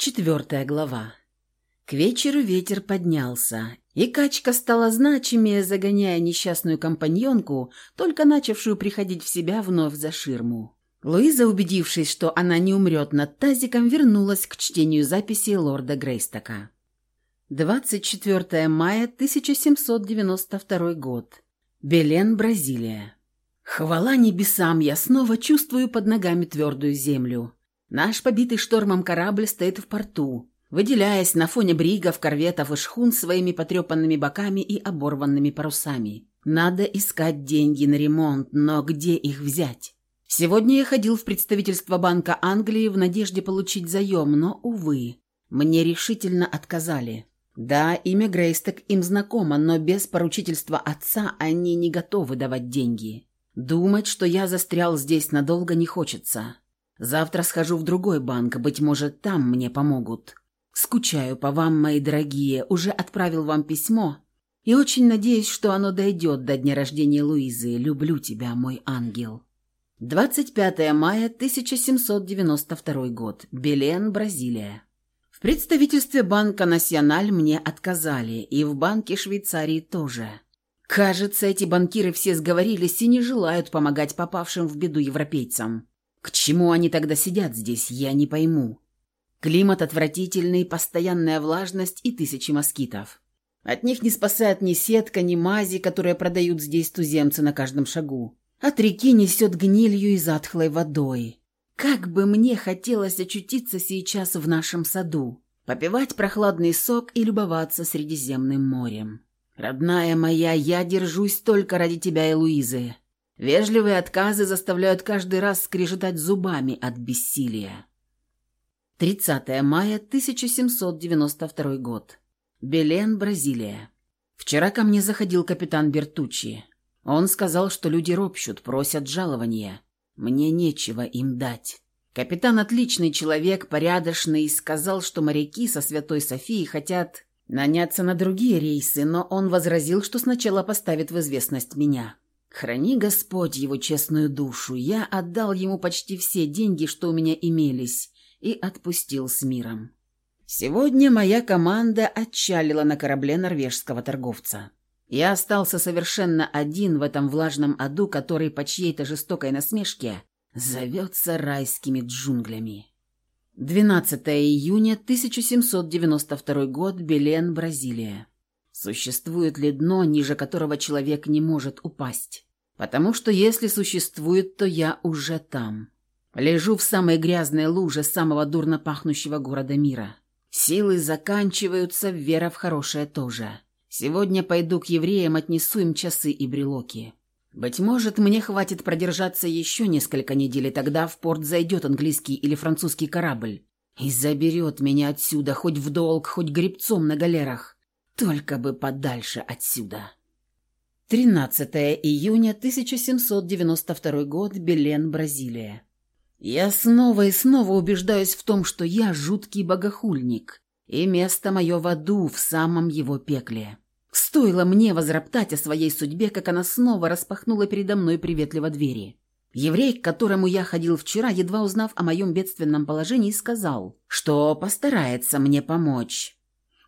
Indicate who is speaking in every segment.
Speaker 1: Четвертая глава. К вечеру ветер поднялся, и качка стала значимее, загоняя несчастную компаньонку, только начавшую приходить в себя вновь за ширму. Луиза, убедившись, что она не умрет над тазиком, вернулась к чтению записей лорда Грейстока. 24 мая 1792 год. Белен, Бразилия. Хвала небесам, я снова чувствую под ногами твердую землю. Наш побитый штормом корабль стоит в порту, выделяясь на фоне бригов, корветов и шхун своими потрепанными боками и оборванными парусами. Надо искать деньги на ремонт, но где их взять? Сегодня я ходил в представительство Банка Англии в надежде получить заем, но, увы, мне решительно отказали. Да, имя Грейсток им знакомо, но без поручительства отца они не готовы давать деньги. Думать, что я застрял здесь надолго не хочется. Завтра схожу в другой банк, быть может, там мне помогут. Скучаю по вам, мои дорогие, уже отправил вам письмо и очень надеюсь, что оно дойдет до дня рождения Луизы. Люблю тебя, мой ангел. 25 мая 1792 год. Белен, Бразилия. В представительстве Банка Националь мне отказали, и в Банке Швейцарии тоже. Кажется, эти банкиры все сговорились и не желают помогать попавшим в беду европейцам. К чему они тогда сидят здесь, я не пойму. Климат отвратительный, постоянная влажность и тысячи москитов. От них не спасает ни сетка, ни мази, которые продают здесь туземцы на каждом шагу. От реки несет гнилью и затхлой водой. Как бы мне хотелось очутиться сейчас в нашем саду, попивать прохладный сок и любоваться Средиземным морем. Родная моя, я держусь только ради тебя и Луизы. Вежливые отказы заставляют каждый раз скрежетать зубами от бессилия. 30 мая 1792 год. Белен, Бразилия. Вчера ко мне заходил капитан Бертучи. Он сказал, что люди ропщут, просят жалования. Мне нечего им дать. Капитан отличный человек, порядочный, сказал, что моряки со Святой Софии хотят наняться на другие рейсы, но он возразил, что сначала поставит в известность меня. Храни Господь его честную душу. Я отдал ему почти все деньги, что у меня имелись, и отпустил с миром. Сегодня моя команда отчалила на корабле норвежского торговца. Я остался совершенно один в этом влажном аду, который по чьей-то жестокой насмешке зовется райскими джунглями. 12 июня 1792 год, Белен, Бразилия. Существует ли дно, ниже которого человек не может упасть? Потому что если существует, то я уже там. Лежу в самой грязной луже самого дурно пахнущего города мира. Силы заканчиваются, вера в хорошее тоже. Сегодня пойду к евреям, отнесу им часы и брелоки. Быть может, мне хватит продержаться еще несколько недель, и тогда в порт зайдет английский или французский корабль и заберет меня отсюда, хоть в долг, хоть гребцом на галерах. Только бы подальше отсюда. 13 июня 1792 год, Белен, Бразилия. Я снова и снова убеждаюсь в том, что я жуткий богохульник, и место мое в аду, в самом его пекле. Стоило мне возроптать о своей судьбе, как она снова распахнула передо мной приветливо двери. Еврей, к которому я ходил вчера, едва узнав о моем бедственном положении, сказал, что постарается мне помочь.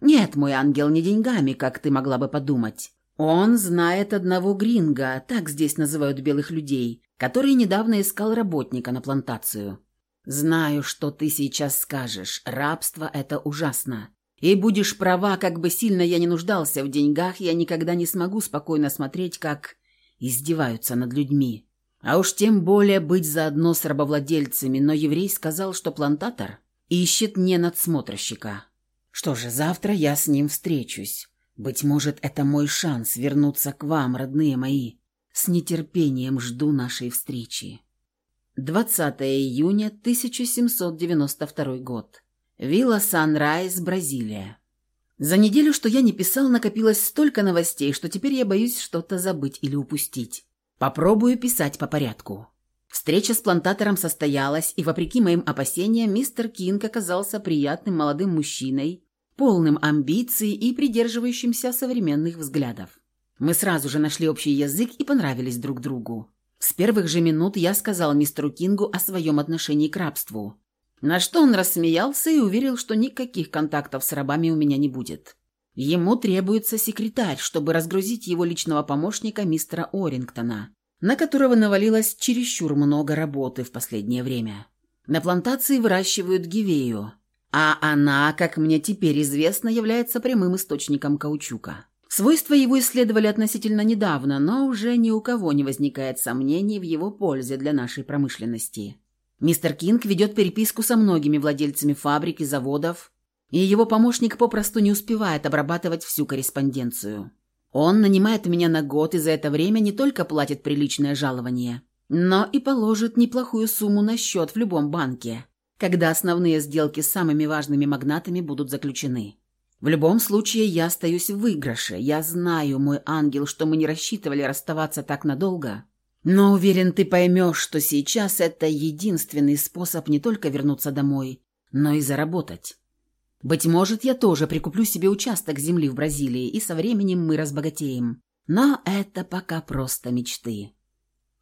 Speaker 1: «Нет, мой ангел, не деньгами, как ты могла бы подумать. Он знает одного гринга, так здесь называют белых людей, который недавно искал работника на плантацию. Знаю, что ты сейчас скажешь. Рабство – это ужасно. И будешь права, как бы сильно я не нуждался в деньгах, я никогда не смогу спокойно смотреть, как издеваются над людьми. А уж тем более быть заодно с рабовладельцами, но еврей сказал, что плантатор ищет не надсмотрщика. Что же, завтра я с ним встречусь. Быть может, это мой шанс вернуться к вам, родные мои. С нетерпением жду нашей встречи. 20 июня 1792 год. Вилла Санрайз, Бразилия. За неделю, что я не писал, накопилось столько новостей, что теперь я боюсь что-то забыть или упустить. Попробую писать по порядку. Встреча с плантатором состоялась, и, вопреки моим опасениям, мистер Кинг оказался приятным молодым мужчиной, полным амбиций и придерживающимся современных взглядов. Мы сразу же нашли общий язык и понравились друг другу. С первых же минут я сказал мистеру Кингу о своем отношении к рабству. На что он рассмеялся и уверил, что никаких контактов с рабами у меня не будет. Ему требуется секретарь, чтобы разгрузить его личного помощника мистера Орингтона, на которого навалилось чересчур много работы в последнее время. На плантации выращивают гивею, а она, как мне теперь известно, является прямым источником каучука. Свойства его исследовали относительно недавно, но уже ни у кого не возникает сомнений в его пользе для нашей промышленности. Мистер Кинг ведет переписку со многими владельцами фабрик и заводов, и его помощник попросту не успевает обрабатывать всю корреспонденцию. Он нанимает меня на год и за это время не только платит приличное жалование, но и положит неплохую сумму на счет в любом банке, когда основные сделки с самыми важными магнатами будут заключены. В любом случае я остаюсь в выигрыше. Я знаю, мой ангел, что мы не рассчитывали расставаться так надолго, но уверен, ты поймешь, что сейчас это единственный способ не только вернуться домой, но и заработать. Быть может, я тоже прикуплю себе участок земли в Бразилии, и со временем мы разбогатеем. Но это пока просто мечты.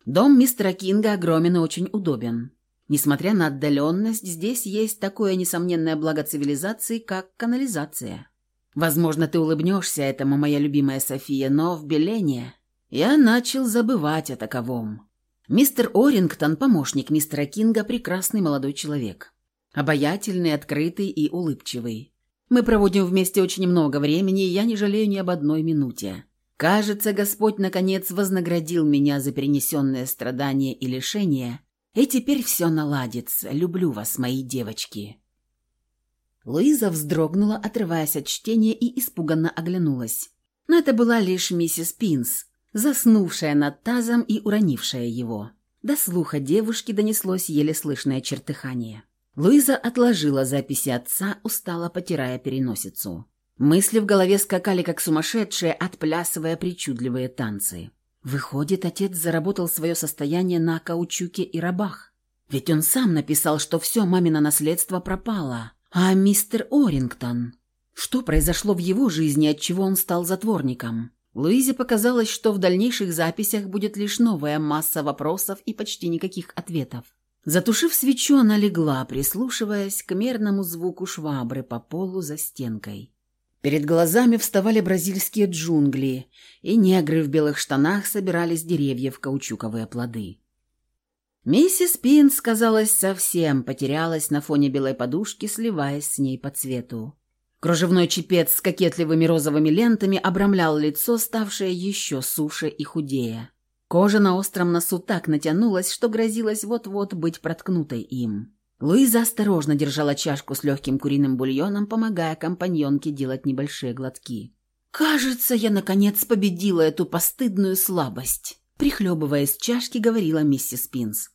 Speaker 1: Дом мистера Кинга огромен и очень удобен. Несмотря на отдаленность, здесь есть такое несомненное благо цивилизации, как канализация. Возможно, ты улыбнешься этому, моя любимая София, но в Белене я начал забывать о таковом. Мистер Орингтон, помощник мистера Кинга, прекрасный молодой человек. Обаятельный, открытый и улыбчивый. Мы проводим вместе очень много времени, и я не жалею ни об одной минуте. Кажется, Господь наконец вознаградил меня за перенесенные страдания и лишения, и теперь все наладится. Люблю вас, мои девочки». Луиза вздрогнула, отрываясь от чтения, и испуганно оглянулась. Но это была лишь миссис Пинс, заснувшая над тазом и уронившая его. До слуха девушки донеслось еле слышное чертыхание. Луиза отложила записи отца, устало потирая переносицу. Мысли в голове скакали, как сумасшедшие, отплясывая причудливые танцы. Выходит, отец заработал свое состояние на каучуке и рабах. Ведь он сам написал, что все мамино наследство пропало. А мистер Орингтон? Что произошло в его жизни, от чего он стал затворником? Луизе показалось, что в дальнейших записях будет лишь новая масса вопросов и почти никаких ответов. Затушив свечу, она легла, прислушиваясь к мерному звуку швабры по полу за стенкой. Перед глазами вставали бразильские джунгли, и негры в белых штанах собирали с деревьев каучуковые плоды. Миссис Пинс, казалось, совсем потерялась на фоне белой подушки, сливаясь с ней по цвету. Кружевной чепец с кокетливыми розовыми лентами обрамлял лицо, ставшее еще суше и худее. Кожа на остром носу так натянулась, что грозилась вот-вот быть проткнутой им. Луиза осторожно держала чашку с легким куриным бульоном, помогая компаньонке делать небольшие глотки. «Кажется, я, наконец, победила эту постыдную слабость», — прихлебывая из чашки, говорила миссис Пинс.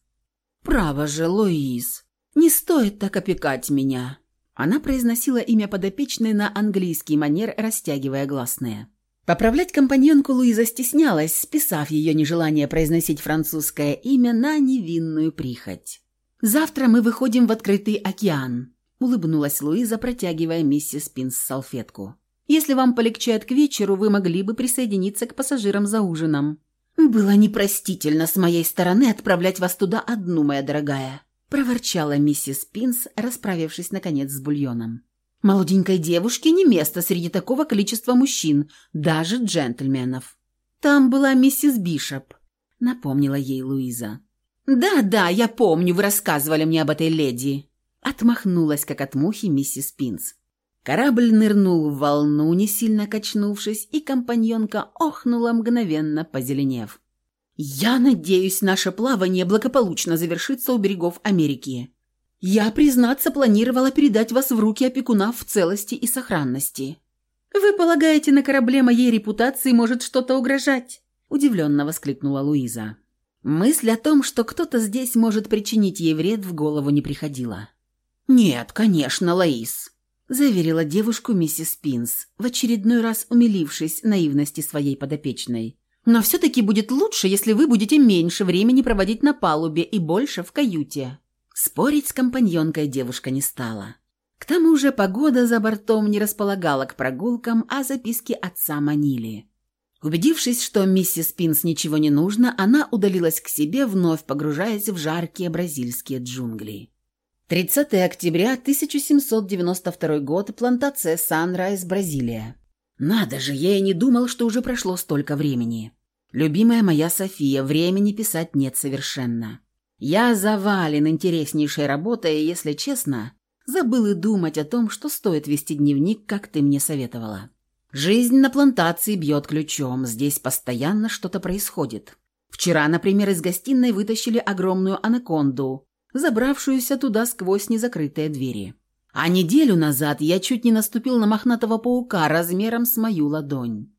Speaker 1: «Право же, Луиз, не стоит так опекать меня. Она произносила имя подопечной на английский манер, растягивая гласные. Поправлять компаньонку Луиза стеснялась, списав ее нежелание произносить французское имя на невинную прихоть. «Завтра мы выходим в открытый океан», — улыбнулась Луиза, протягивая миссис Пинс салфетку. «Если вам полегчает к вечеру, вы могли бы присоединиться к пассажирам за ужином». «Было непростительно с моей стороны отправлять вас туда одну, моя дорогая», – проворчала миссис Пинс, расправившись, наконец, с бульоном. «Молоденькой девушке не место среди такого количества мужчин, даже джентльменов». «Там была миссис Бишоп», – напомнила ей Луиза. «Да-да, я помню, вы рассказывали мне об этой леди», – отмахнулась, как от мухи, миссис Пинс. Корабль нырнул в волну, не сильно качнувшись, и компаньонка охнула, мгновенно позеленев. «Я надеюсь, наше плавание благополучно завершится у берегов Америки. Я, признаться, планировала передать вас в руки опекуна в целости и сохранности. Вы полагаете, на корабле моей репутации может что-то угрожать?» – удивленно воскликнула Луиза. Мысль о том, что кто-то здесь может причинить ей вред, в голову не приходила. «Нет, конечно, Лаис», – заверила девушку миссис Пинс, в очередной раз умилившись наивности своей подопечной. Но все-таки будет лучше, если вы будете меньше времени проводить на палубе и больше в каюте». Спорить с компаньонкой девушка не стала. К тому же погода за бортом не располагала к прогулкам, а записки отца манили. Убедившись, что миссис Пинс ничего не нужно, она удалилась к себе, вновь погружаясь в жаркие бразильские джунгли. 30 октября 1792 год. Плантация Санрайз, Бразилия. Надо же, я и не думал, что уже прошло столько времени. Любимая моя София, времени писать нет совершенно. Я завален интереснейшей работой, и, если честно, забыл и думать о том, что стоит вести дневник, как ты мне советовала. Жизнь на плантации бьет ключом, здесь постоянно что-то происходит. Вчера, например, из гостиной вытащили огромную анаконду, забравшуюся туда сквозь незакрытые двери. А неделю назад я чуть не наступил на мохнатого паука размером с мою ладонь.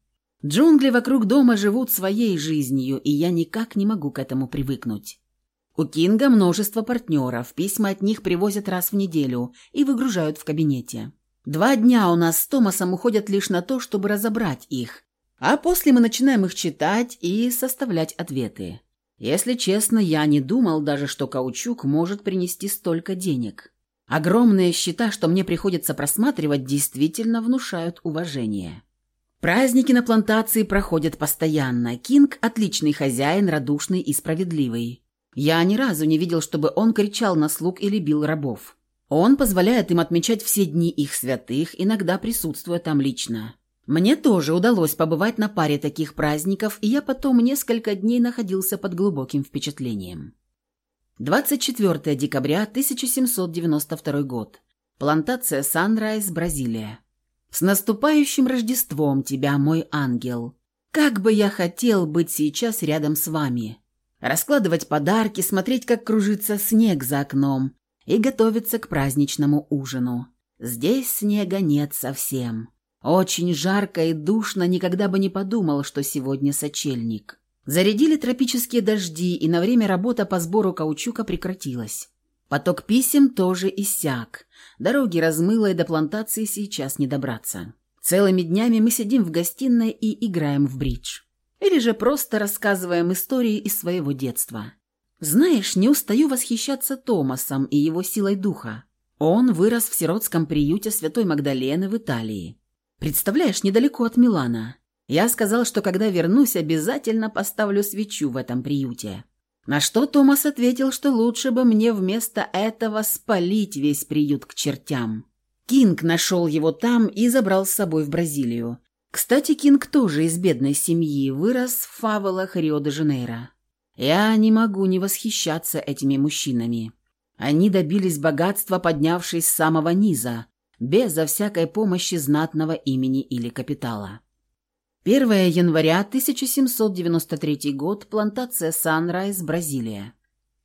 Speaker 1: Джунгли вокруг дома живут своей жизнью, и я никак не могу к этому привыкнуть. У Кинга множество партнеров, письма от них привозят раз в неделю и выгружают в кабинете. Два дня у нас с Томасом уходят лишь на то, чтобы разобрать их, а после мы начинаем их читать и составлять ответы. Если честно, я не думал даже, что каучук может принести столько денег. Огромные счета, что мне приходится просматривать, действительно внушают уважение. Праздники на плантации проходят постоянно. Кинг – отличный хозяин, радушный и справедливый. Я ни разу не видел, чтобы он кричал на слуг или бил рабов. Он позволяет им отмечать все дни их святых, иногда присутствуя там лично. Мне тоже удалось побывать на паре таких праздников, и я потом несколько дней находился под глубоким впечатлением. 24 декабря 1792 год. Плантация Санрайз, Бразилия. С наступающим Рождеством тебя, мой ангел. Как бы я хотел быть сейчас рядом с вами. Раскладывать подарки, смотреть, как кружится снег за окном, и готовиться к праздничному ужину. Здесь снега нет совсем. Очень жарко и душно, никогда бы не подумал, что сегодня сочельник. Зарядили тропические дожди, и на время работа по сбору каучука прекратилась. Поток писем тоже иссяк. Дороги размыло, и до плантации сейчас не добраться. Целыми днями мы сидим в гостиной и играем в бридж. Или же просто рассказываем истории из своего детства. Знаешь, не устаю восхищаться Томасом и его силой духа. Он вырос в сиротском приюте Святой Магдалены в Италии. Представляешь, недалеко от Милана. Я сказал, что когда вернусь, обязательно поставлю свечу в этом приюте. На что Томас ответил, что лучше бы мне вместо этого спалить весь приют к чертям. Кинг нашел его там и забрал с собой в Бразилию. Кстати, Кинг тоже из бедной семьи, вырос в фавелах Рио-де-Жанейро. Я не могу не восхищаться этими мужчинами. Они добились богатства, поднявшись с самого низа, безо всякой помощи знатного имени или капитала. 1 января 1793 год. Плантация Санрайз, Бразилия.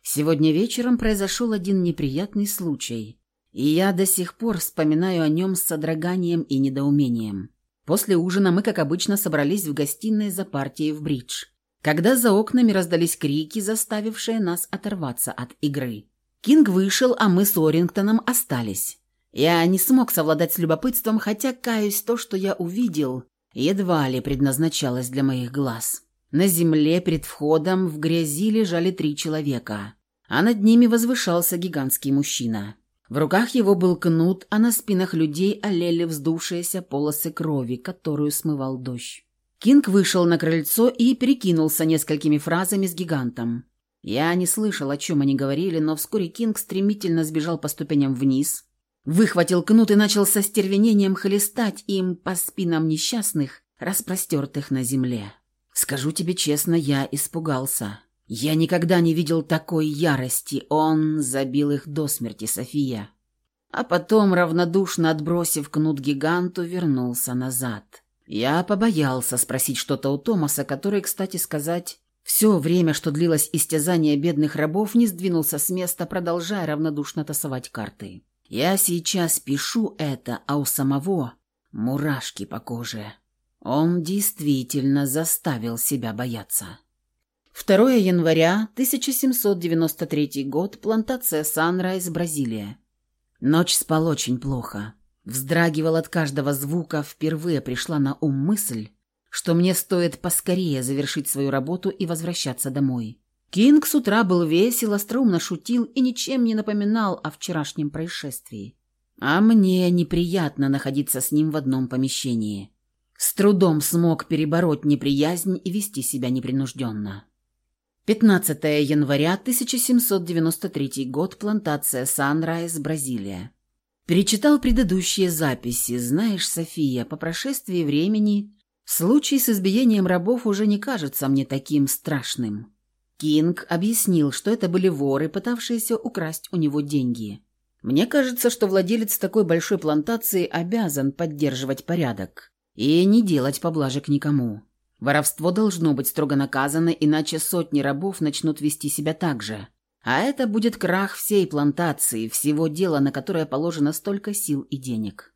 Speaker 1: Сегодня вечером произошел один неприятный случай, и я до сих пор вспоминаю о нем с содроганием и недоумением. После ужина мы, как обычно, собрались в гостиной за партией в бридж когда за окнами раздались крики, заставившие нас оторваться от игры. Кинг вышел, а мы с Орингтоном остались. Я не смог совладать с любопытством, хотя, каюсь, то, что я увидел, едва ли предназначалось для моих глаз. На земле перед входом в грязи лежали три человека, а над ними возвышался гигантский мужчина. В руках его был кнут, а на спинах людей олели вздувшиеся полосы крови, которую смывал дождь. Кинг вышел на крыльцо и перекинулся несколькими фразами с гигантом. Я не слышал, о чем они говорили, но вскоре Кинг стремительно сбежал по ступеням вниз, выхватил кнут и начал со стервенением хлестать им по спинам несчастных, распростертых на земле. Скажу тебе честно, я испугался. Я никогда не видел такой ярости. Он забил их до смерти, София. А потом, равнодушно отбросив кнут гиганту, вернулся назад. Я побоялся спросить что-то у Томаса, который, кстати сказать, все время, что длилось истязание бедных рабов, не сдвинулся с места, продолжая равнодушно тасовать карты. Я сейчас пишу это, а у самого мурашки по коже. Он действительно заставил себя бояться. 2 января 1793 год. Плантация Санрайз, Бразилия. Ночь спал очень плохо. Вздрагивал от каждого звука, впервые пришла на ум мысль, что мне стоит поскорее завершить свою работу и возвращаться домой. Кинг с утра был весел, остроумно шутил и ничем не напоминал о вчерашнем происшествии. А мне неприятно находиться с ним в одном помещении. С трудом смог перебороть неприязнь и вести себя непринужденно. 15 января 1793 год. Плантация Санрайз, Бразилия. Перечитал предыдущие записи. Знаешь, София, по прошествии времени случай с избиением рабов уже не кажется мне таким страшным. Кинг объяснил, что это были воры, пытавшиеся украсть у него деньги. Мне кажется, что владелец такой большой плантации обязан поддерживать порядок и не делать поблажек никому. Воровство должно быть строго наказано, иначе сотни рабов начнут вести себя так же. А это будет крах всей плантации, всего дела, на которое положено столько сил и денег.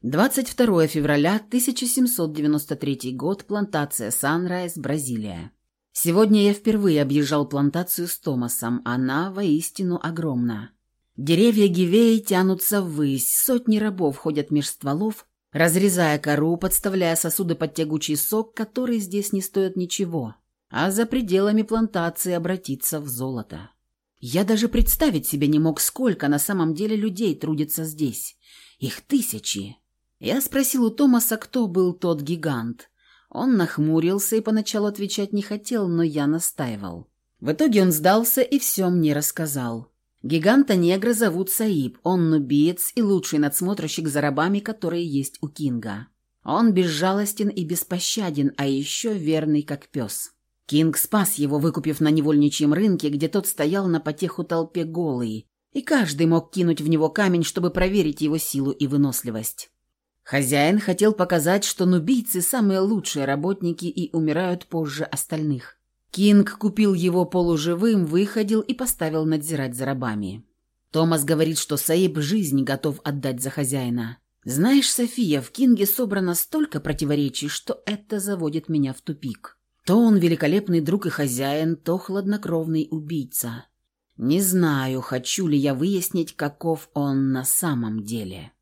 Speaker 1: 22 февраля 1793 год. Плантация Санрайз, Бразилия. Сегодня я впервые объезжал плантацию с Томасом. Она воистину огромна. Деревья Гивеи тянутся ввысь, сотни рабов ходят меж стволов, разрезая кору, подставляя сосуды под тягучий сок, который здесь не стоит ничего, а за пределами плантации обратиться в золото. Я даже представить себе не мог, сколько на самом деле людей трудится здесь. Их тысячи. Я спросил у Томаса, кто был тот гигант. Он нахмурился и поначалу отвечать не хотел, но я настаивал. В итоге он сдался и все мне рассказал. Гиганта-негра зовут Саиб, он нубиец и лучший надсмотрщик за рабами, которые есть у Кинга. Он безжалостен и беспощаден, а еще верный как пес. Кинг спас его, выкупив на невольничьем рынке, где тот стоял на потеху толпе голый, и каждый мог кинуть в него камень, чтобы проверить его силу и выносливость. Хозяин хотел показать, что нубийцы – самые лучшие работники и умирают позже остальных. Кинг купил его полуживым, выходил и поставил надзирать за рабами. Томас говорит, что Саиб жизнь готов отдать за хозяина. Знаешь, София, в Кинге собрано столько противоречий, что это заводит меня в тупик. То он великолепный друг и хозяин, то хладнокровный убийца. Не знаю, хочу ли я выяснить, каков он на самом деле.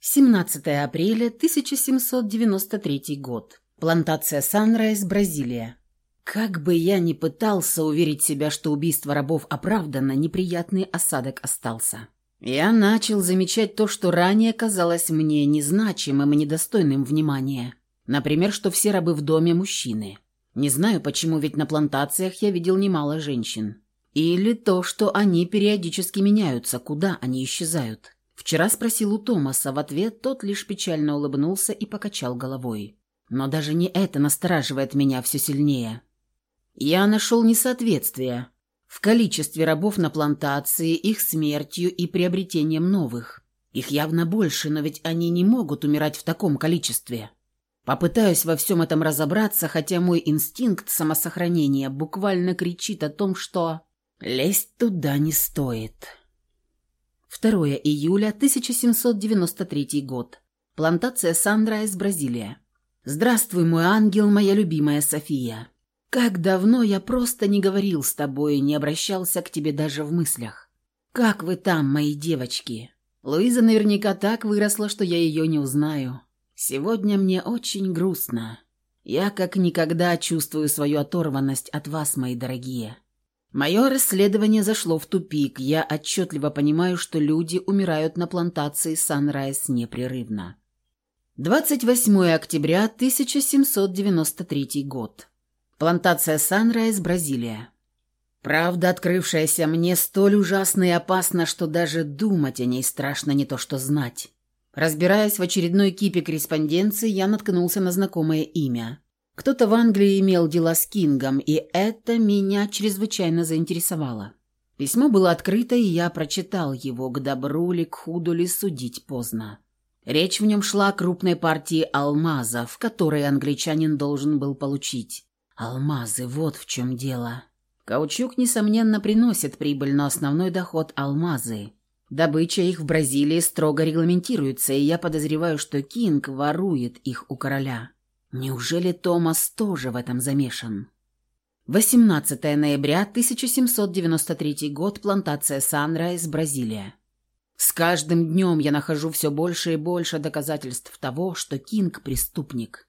Speaker 1: 17 апреля 1793 год. Плантация Санрайз, Бразилия. Как бы я ни пытался уверить себя, что убийство рабов оправдано, неприятный осадок остался. Я начал замечать то, что ранее казалось мне незначимым и недостойным внимания. Например, что все рабы в доме – мужчины. Не знаю почему, ведь на плантациях я видел немало женщин. Или то, что они периодически меняются, куда они исчезают. Вчера спросил у Томаса, в ответ тот лишь печально улыбнулся и покачал головой. Но даже не это настораживает меня все сильнее. Я нашел несоответствие в количестве рабов на плантации, их смертью и приобретением новых. Их явно больше, но ведь они не могут умирать в таком количестве. Попытаюсь во всем этом разобраться, хотя мой инстинкт самосохранения буквально кричит о том, что лезть туда не стоит. 2 июля 1793 год. Плантация Сандра из Бразилия. «Здравствуй, мой ангел, моя любимая София. Как давно я просто не говорил с тобой, не обращался к тебе даже в мыслях. Как вы там, мои девочки? Луиза наверняка так выросла, что я ее не узнаю. Сегодня мне очень грустно. Я как никогда чувствую свою оторванность от вас, мои дорогие. Мое расследование зашло в тупик. Я отчетливо понимаю, что люди умирают на плантации Санрайз непрерывно. 28 октября 1793 год. Плантация Санрайз, Бразилия. Правда, открывшаяся мне столь ужасна и опасна, что даже думать о ней страшно не то что знать. Разбираясь в очередной кипе корреспонденции, я наткнулся на знакомое имя. Кто-то в Англии имел дела с Кингом, и это меня чрезвычайно заинтересовало. Письмо было открыто, и я прочитал его, к добру ли, к худу ли судить поздно. Речь в нем шла о крупной партии алмазов, которые англичанин должен был получить. Алмазы, вот в чем дело. Каучук, несомненно, приносит прибыль, но основной доход – алмазы. Добыча их в Бразилии строго регламентируется, и я подозреваю, что Кинг ворует их у короля. Неужели Томас тоже в этом замешан? 18 ноября 1793 год. Плантация Санрайз, Бразилия. С каждым днем я нахожу все больше и больше доказательств того, что Кинг – преступник.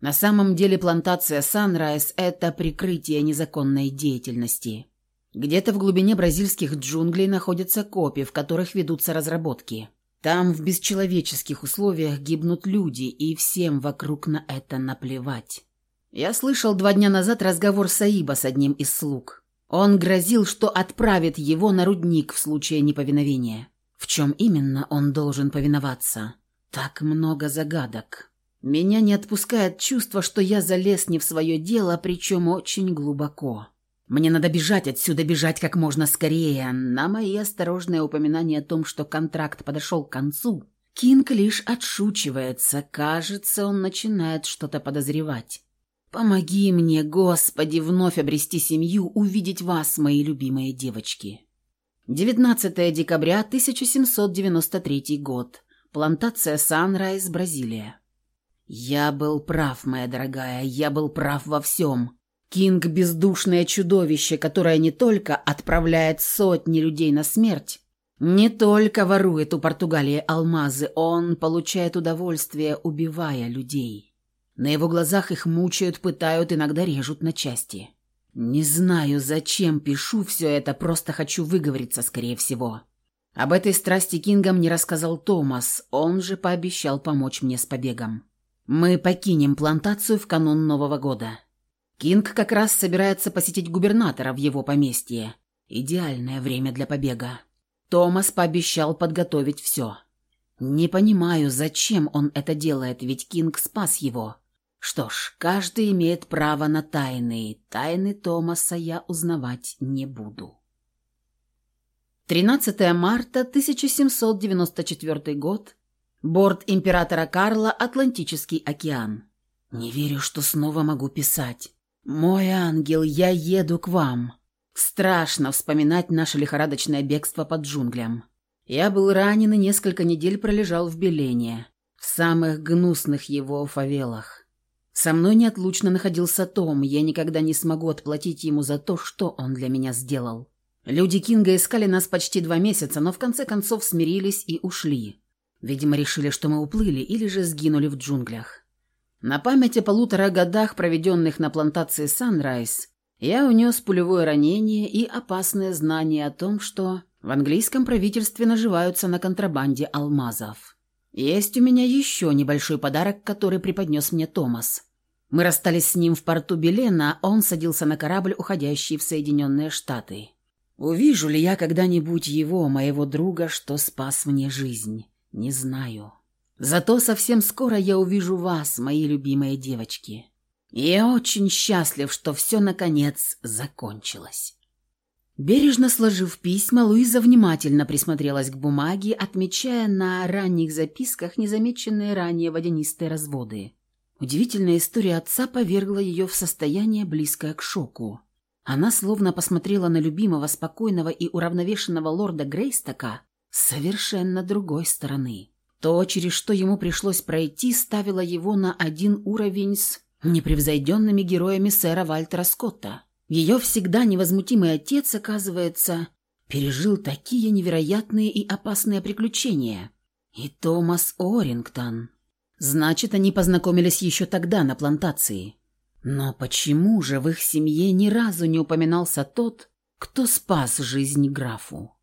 Speaker 1: На самом деле плантация Sunrise – это прикрытие незаконной деятельности. Где-то в глубине бразильских джунглей находятся копи, в которых ведутся разработки. Там в бесчеловеческих условиях гибнут люди, и всем вокруг на это наплевать. Я слышал два дня назад разговор Саиба с одним из слуг. Он грозил, что отправит его на рудник в случае неповиновения. В чем именно он должен повиноваться? Так много загадок. Меня не отпускает чувство, что я залез не в свое дело, причем очень глубоко. Мне надо бежать отсюда, бежать как можно скорее. На мои осторожные упоминания о том, что контракт подошел к концу, Кинг лишь отшучивается. Кажется, он начинает что-то подозревать. «Помоги мне, Господи, вновь обрести семью, увидеть вас, мои любимые девочки». 19 декабря 1793 год. Плантация Санрайз, Бразилия. «Я был прав, моя дорогая, я был прав во всем. Кинг – бездушное чудовище, которое не только отправляет сотни людей на смерть, не только ворует у Португалии алмазы, он получает удовольствие, убивая людей». На его глазах их мучают, пытают, иногда режут на части. Не знаю, зачем пишу все это, просто хочу выговориться, скорее всего. Об этой страсти Кинга мне рассказал Томас, он же пообещал помочь мне с побегом. Мы покинем плантацию в канун Нового года. Кинг как раз собирается посетить губернатора в его поместье. Идеальное время для побега. Томас пообещал подготовить все. Не понимаю, зачем он это делает, ведь Кинг спас его. Что ж, каждый имеет право на тайны. Тайны Томаса я узнавать не буду. 13 марта 1794 год. Борт императора Карла, Атлантический океан. Не верю, что снова могу писать. Мой ангел, я еду к вам. Страшно вспоминать наше лихорадочное бегство под джунглям. Я был ранен и несколько недель пролежал в Белене, в самых гнусных его фавелах. Со мной неотлучно находился Том, я никогда не смогу отплатить ему за то, что он для меня сделал. Люди Кинга искали нас почти два месяца, но в конце концов смирились и ушли. Видимо, решили, что мы уплыли или же сгинули в джунглях. На память о полутора годах, проведенных на плантации Санрайз, я унес пулевое ранение и опасное знание о том, что в английском правительстве наживаются на контрабанде алмазов. Есть у меня еще небольшой подарок, который преподнес мне Томас. Мы расстались с ним в порту Белена, а он садился на корабль, уходящий в Соединенные Штаты. Увижу ли я когда-нибудь его, моего друга, что спас мне жизнь? Не знаю. Зато совсем скоро я увижу вас, мои любимые девочки. И я очень счастлив, что все, наконец, закончилось. Бережно сложив письма, Луиза внимательно присмотрелась к бумаге, отмечая на ранних записках незамеченные ранее водянистые разводы. Удивительная история отца повергла ее в состояние, близкое к шоку. Она словно посмотрела на любимого, спокойного и уравновешенного лорда Грейстока совершенно другой стороны. То, через что ему пришлось пройти, ставило его на один уровень с непревзойденными героями сэра Вальтера Скотта. Ее всегда невозмутимый отец, оказывается, пережил такие невероятные и опасные приключения. И Томас Орингтон. Значит, они познакомились еще тогда на плантации. Но почему же в их семье ни разу не упоминался тот, кто спас жизнь графу?